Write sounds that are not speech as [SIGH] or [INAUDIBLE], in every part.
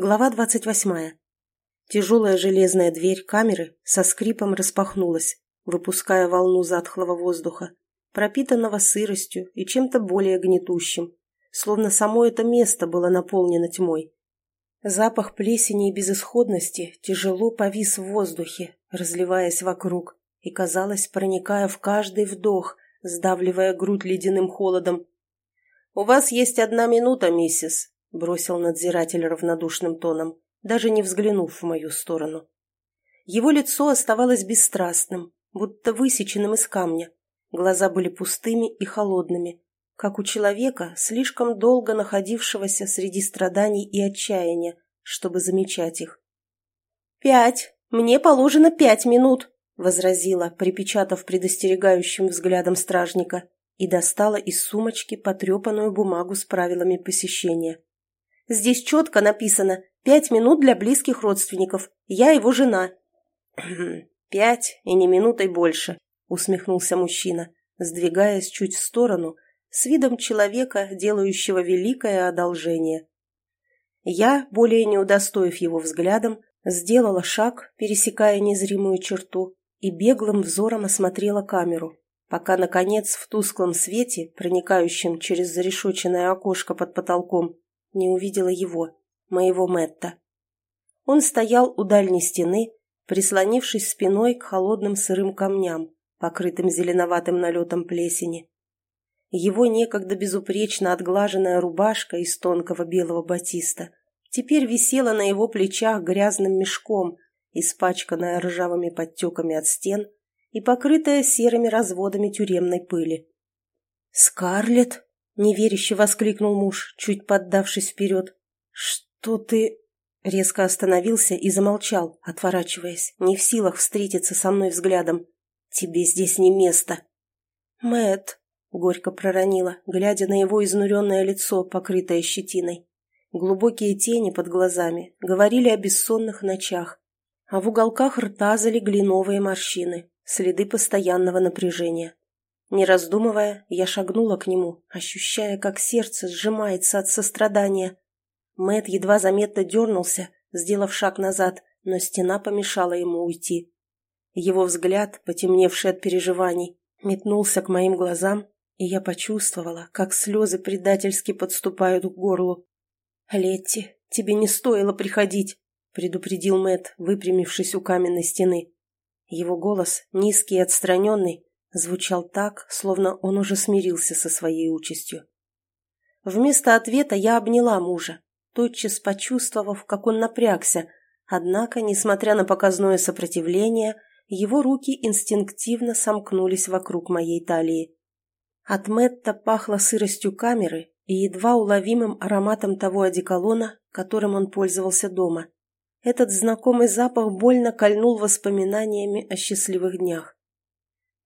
Глава двадцать восьмая. Тяжелая железная дверь камеры со скрипом распахнулась, выпуская волну затхлого воздуха, пропитанного сыростью и чем-то более гнетущим, словно само это место было наполнено тьмой. Запах плесени и безысходности тяжело повис в воздухе, разливаясь вокруг, и, казалось, проникая в каждый вдох, сдавливая грудь ледяным холодом. «У вас есть одна минута, миссис», — бросил надзиратель равнодушным тоном, даже не взглянув в мою сторону. Его лицо оставалось бесстрастным, будто высеченным из камня. Глаза были пустыми и холодными, как у человека, слишком долго находившегося среди страданий и отчаяния, чтобы замечать их. «Пять! Мне положено пять минут!» — возразила, припечатав предостерегающим взглядом стражника, и достала из сумочки потрепанную бумагу с правилами посещения. Здесь четко написано «пять минут для близких родственников. Я его жена». [CLEARS THROAT] «Пять и не минутой больше», — усмехнулся мужчина, сдвигаясь чуть в сторону, с видом человека, делающего великое одолжение. Я, более не удостоив его взглядом, сделала шаг, пересекая незримую черту, и беглым взором осмотрела камеру, пока, наконец, в тусклом свете, проникающем через зарешоченное окошко под потолком, не увидела его, моего Мэтта. Он стоял у дальней стены, прислонившись спиной к холодным сырым камням, покрытым зеленоватым налетом плесени. Его некогда безупречно отглаженная рубашка из тонкого белого батиста теперь висела на его плечах грязным мешком, испачканная ржавыми подтеками от стен и покрытая серыми разводами тюремной пыли. «Скарлетт!» Неверяще воскликнул муж, чуть поддавшись вперед. «Что ты...» Резко остановился и замолчал, отворачиваясь, не в силах встретиться со мной взглядом. «Тебе здесь не место!» Мэт, горько проронила, глядя на его изнуренное лицо, покрытое щетиной. Глубокие тени под глазами говорили о бессонных ночах, а в уголках рта залегли новые морщины, следы постоянного напряжения. Не раздумывая, я шагнула к нему, ощущая, как сердце сжимается от сострадания. Мэт едва заметно дернулся, сделав шаг назад, но стена помешала ему уйти. Его взгляд, потемневший от переживаний, метнулся к моим глазам, и я почувствовала, как слезы предательски подступают к горлу. «Летти, тебе не стоило приходить», — предупредил Мэт, выпрямившись у каменной стены. Его голос, низкий и отстраненный, звучал так, словно он уже смирился со своей участью. Вместо ответа я обняла мужа, тотчас почувствовав, как он напрягся, однако, несмотря на показное сопротивление, его руки инстинктивно сомкнулись вокруг моей талии. От Мэтта пахло сыростью камеры и едва уловимым ароматом того одеколона, которым он пользовался дома. Этот знакомый запах больно кольнул воспоминаниями о счастливых днях.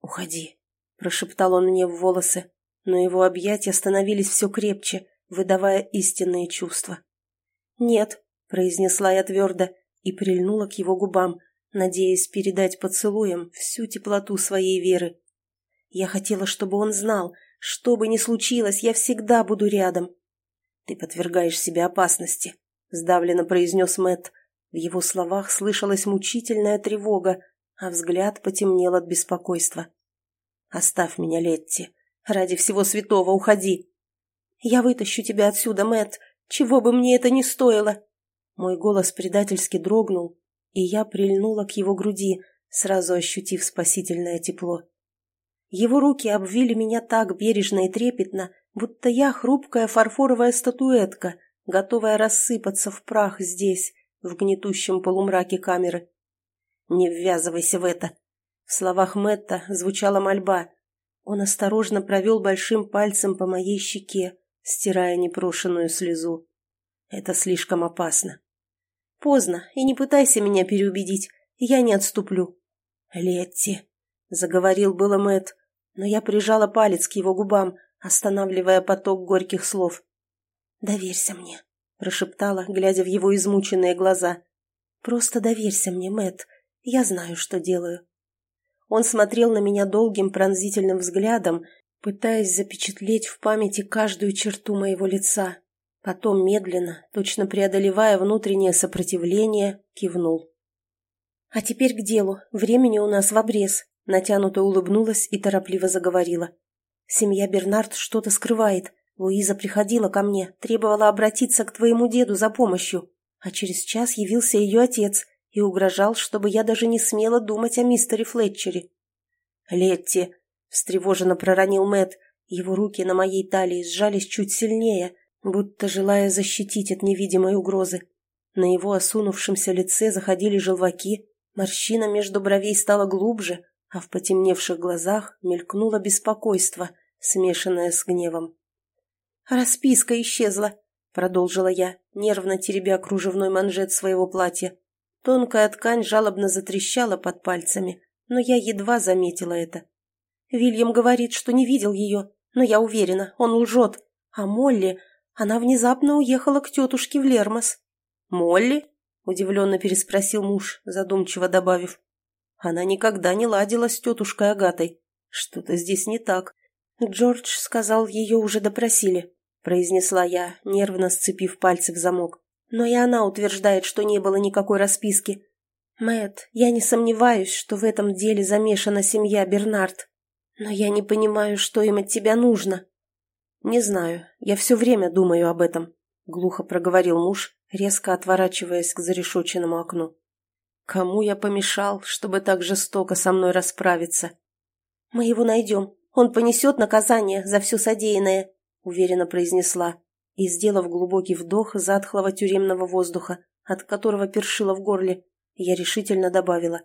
«Уходи», — прошептал он мне в волосы, но его объятия становились все крепче, выдавая истинные чувства. «Нет», — произнесла я твердо и прильнула к его губам, надеясь передать поцелуем всю теплоту своей веры. Я хотела, чтобы он знал, что бы ни случилось, я всегда буду рядом. «Ты подвергаешь себе опасности», — сдавленно произнес Мэтт. В его словах слышалась мучительная тревога, а взгляд потемнел от беспокойства. «Оставь меня, Летти. Ради всего святого уходи!» «Я вытащу тебя отсюда, Мэт, чего бы мне это ни стоило!» Мой голос предательски дрогнул, и я прильнула к его груди, сразу ощутив спасительное тепло. Его руки обвили меня так бережно и трепетно, будто я хрупкая фарфоровая статуэтка, готовая рассыпаться в прах здесь, в гнетущем полумраке камеры. «Не ввязывайся в это!» В словах Мэтта звучала мольба. Он осторожно провел большим пальцем по моей щеке, стирая непрошенную слезу. «Это слишком опасно». «Поздно, и не пытайся меня переубедить. Я не отступлю». «Летти», — заговорил было Мэтт, но я прижала палец к его губам, останавливая поток горьких слов. «Доверься мне», — прошептала, глядя в его измученные глаза. «Просто доверься мне, Мэтт. Я знаю, что делаю. Он смотрел на меня долгим пронзительным взглядом, пытаясь запечатлеть в памяти каждую черту моего лица. Потом медленно, точно преодолевая внутреннее сопротивление, кивнул. «А теперь к делу. Времени у нас в обрез», — натянуто улыбнулась и торопливо заговорила. «Семья Бернард что-то скрывает. Луиза приходила ко мне, требовала обратиться к твоему деду за помощью, а через час явился ее отец и угрожал, чтобы я даже не смела думать о мистере Флетчере». «Летти!» — встревоженно проронил Мэт. Его руки на моей талии сжались чуть сильнее, будто желая защитить от невидимой угрозы. На его осунувшемся лице заходили желваки, Морщина между бровей стала глубже, а в потемневших глазах мелькнуло беспокойство, смешанное с гневом. «Расписка исчезла», — продолжила я, нервно теребя кружевной манжет своего платья. Тонкая ткань жалобно затрещала под пальцами, но я едва заметила это. Вильям говорит, что не видел ее, но я уверена, он лжет. А Молли, она внезапно уехала к тетушке в Лермос. «Молли?» — удивленно переспросил муж, задумчиво добавив. «Она никогда не ладила с тетушкой Агатой. Что-то здесь не так. Джордж сказал, ее уже допросили», — произнесла я, нервно сцепив пальцы в замок. «Но и она утверждает, что не было никакой расписки. Мэт, я не сомневаюсь, что в этом деле замешана семья Бернард. Но я не понимаю, что им от тебя нужно». «Не знаю. Я все время думаю об этом», — глухо проговорил муж, резко отворачиваясь к зарешоченному окну. «Кому я помешал, чтобы так жестоко со мной расправиться?» «Мы его найдем. Он понесет наказание за все содеянное», — уверенно произнесла, и, сделав глубокий вдох затхлого тюремного воздуха, от которого першило в горле, я решительно добавила.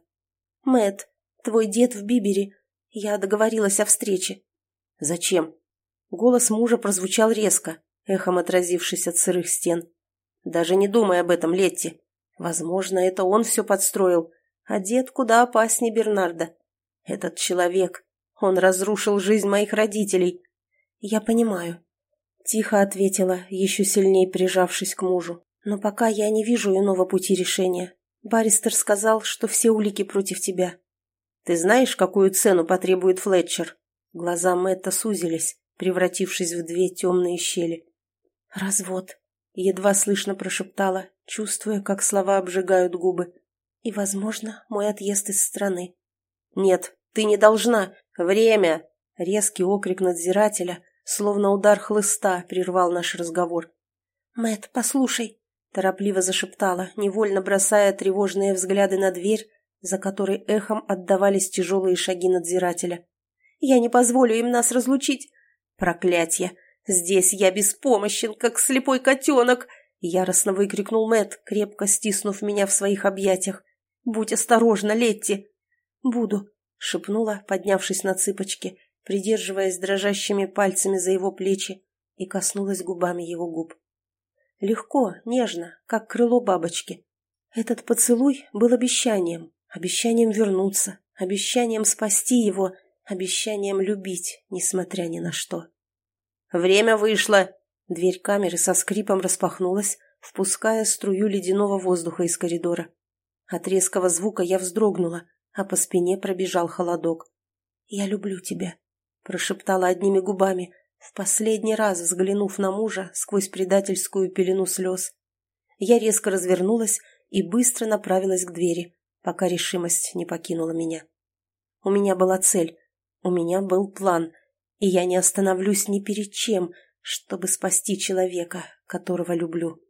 Мэт, твой дед в Бибере. Я договорилась о встрече». «Зачем?» Голос мужа прозвучал резко, эхом отразившись от сырых стен. Даже не думай об этом, Летти. Возможно, это он все подстроил, а дед куда опаснее Бернарда. Этот человек, он разрушил жизнь моих родителей. Я понимаю. Тихо ответила, еще сильнее прижавшись к мужу. Но пока я не вижу иного пути решения. Баристер сказал, что все улики против тебя. Ты знаешь, какую цену потребует Флетчер? Глаза Мэтта сузились, превратившись в две темные щели. Развод едва слышно прошептала, чувствуя, как слова обжигают губы. И, возможно, мой отъезд из страны. «Нет, ты не должна! Время!» Резкий окрик надзирателя, словно удар хлыста, прервал наш разговор. Мэт, послушай!» торопливо зашептала, невольно бросая тревожные взгляды на дверь, за которой эхом отдавались тяжелые шаги надзирателя. «Я не позволю им нас разлучить! Проклятье! «Здесь я беспомощен, как слепой котенок!» — яростно выкрикнул Мэт, крепко стиснув меня в своих объятиях. «Будь осторожна, Летти!» «Буду», — шепнула, поднявшись на цыпочки, придерживаясь дрожащими пальцами за его плечи, и коснулась губами его губ. Легко, нежно, как крыло бабочки. Этот поцелуй был обещанием, обещанием вернуться, обещанием спасти его, обещанием любить, несмотря ни на что. «Время вышло!» Дверь камеры со скрипом распахнулась, впуская струю ледяного воздуха из коридора. От резкого звука я вздрогнула, а по спине пробежал холодок. «Я люблю тебя», — прошептала одними губами, в последний раз взглянув на мужа сквозь предательскую пелену слез. Я резко развернулась и быстро направилась к двери, пока решимость не покинула меня. У меня была цель, у меня был план — и я не остановлюсь ни перед чем, чтобы спасти человека, которого люблю.